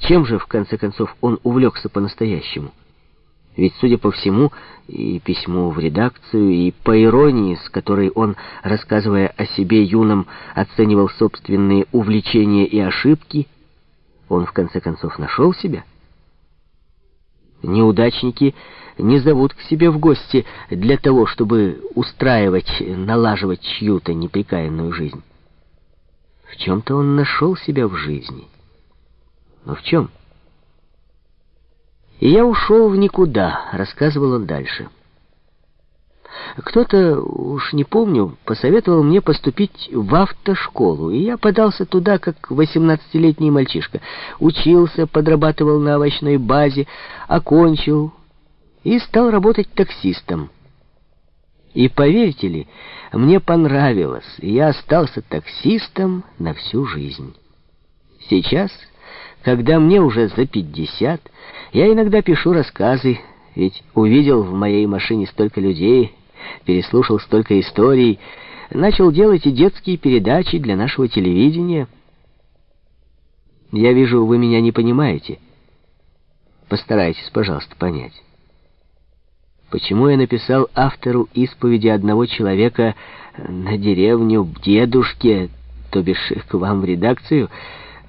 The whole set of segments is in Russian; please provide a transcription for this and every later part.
Чем же, в конце концов, он увлекся по-настоящему? Ведь, судя по всему, и письму в редакцию, и по иронии, с которой он, рассказывая о себе юным, оценивал собственные увлечения и ошибки, он, в конце концов, нашел себя. Неудачники не зовут к себе в гости для того, чтобы устраивать, налаживать чью-то неприкаянную жизнь. В чем-то он нашел себя в жизни. Но в чем? И я ушел в никуда, рассказывал он дальше. Кто-то, уж не помню, посоветовал мне поступить в автошколу, и я подался туда, как восемнадцатилетний мальчишка. Учился, подрабатывал на овощной базе, окончил и стал работать таксистом. И поверьте ли, мне понравилось, и я остался таксистом на всю жизнь. Сейчас, когда мне уже за пятьдесят, я иногда пишу рассказы, ведь увидел в моей машине столько людей, переслушал столько историй, начал делать и детские передачи для нашего телевидения. Я вижу, вы меня не понимаете. Постарайтесь, пожалуйста, понять. Почему я написал автору исповеди одного человека на деревню дедушке, то бишь к вам в редакцию,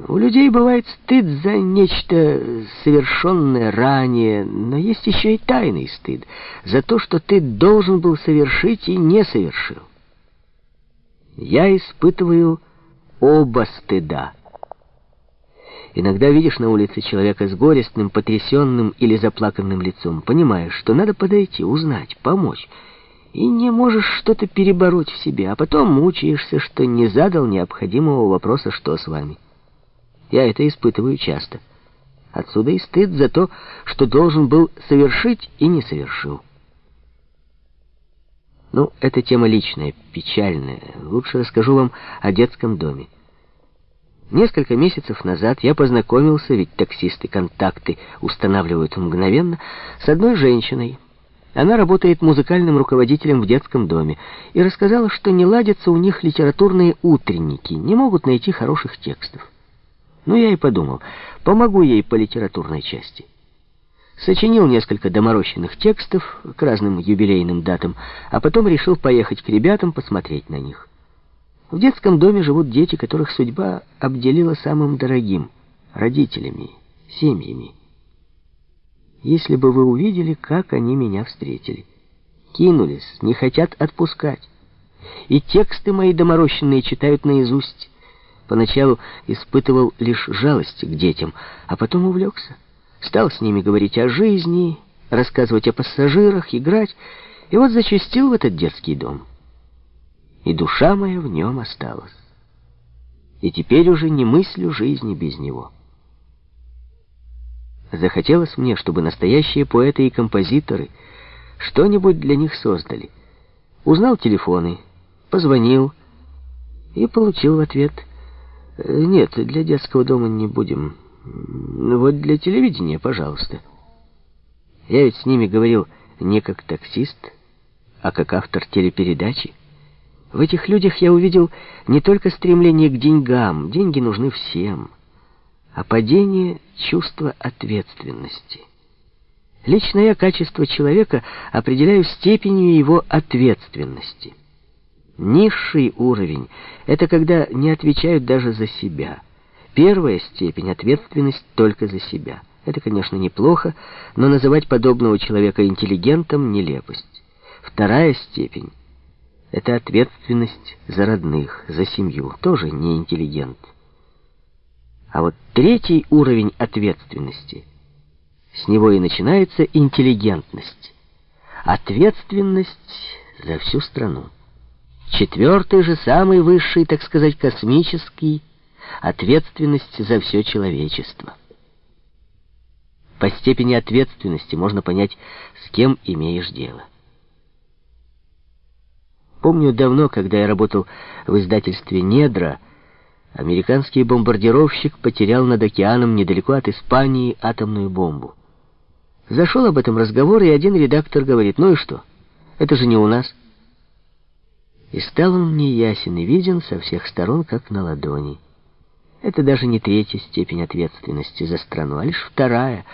у людей бывает стыд за нечто совершенное ранее, но есть еще и тайный стыд за то, что ты должен был совершить и не совершил. Я испытываю оба стыда. Иногда видишь на улице человека с горестным, потрясенным или заплаканным лицом, понимаешь, что надо подойти, узнать, помочь, и не можешь что-то перебороть в себе, а потом мучаешься, что не задал необходимого вопроса «что с вами?». Я это испытываю часто. Отсюда и стыд за то, что должен был совершить и не совершил. Ну, это тема личная, печальная. Лучше расскажу вам о детском доме. Несколько месяцев назад я познакомился, ведь таксисты контакты устанавливают мгновенно, с одной женщиной. Она работает музыкальным руководителем в детском доме и рассказала, что не ладятся у них литературные утренники, не могут найти хороших текстов. Ну, я и подумал, помогу ей по литературной части. Сочинил несколько доморощенных текстов к разным юбилейным датам, а потом решил поехать к ребятам посмотреть на них. В детском доме живут дети, которых судьба обделила самым дорогим — родителями, семьями. Если бы вы увидели, как они меня встретили. Кинулись, не хотят отпускать. И тексты мои доморощенные читают наизусть. Поначалу испытывал лишь жалость к детям, а потом увлекся. Стал с ними говорить о жизни, рассказывать о пассажирах, играть, и вот зачастил в этот детский дом и душа моя в нем осталась. И теперь уже не мыслю жизни без него. Захотелось мне, чтобы настоящие поэты и композиторы что-нибудь для них создали. Узнал телефоны, позвонил и получил в ответ «Нет, для детского дома не будем. Вот для телевидения, пожалуйста». Я ведь с ними говорил не как таксист, а как автор телепередачи. В этих людях я увидел не только стремление к деньгам, деньги нужны всем, а падение чувства ответственности. Лично я качество человека определяю степенью его ответственности. Низший уровень — это когда не отвечают даже за себя. Первая степень — ответственность только за себя. Это, конечно, неплохо, но называть подобного человека интеллигентом — нелепость. Вторая степень — это ответственность за родных, за семью, тоже не интеллигент. А вот третий уровень ответственности, с него и начинается интеллигентность. Ответственность за всю страну. Четвертый же, самый высший, так сказать, космический, ответственность за все человечество. По степени ответственности можно понять, с кем имеешь дело. Помню давно, когда я работал в издательстве «Недра», американский бомбардировщик потерял над океаном недалеко от Испании атомную бомбу. Зашел об этом разговор, и один редактор говорит, ну и что, это же не у нас. И стал он мне ясен и виден со всех сторон, как на ладони. Это даже не третья степень ответственности за страну, а лишь вторая,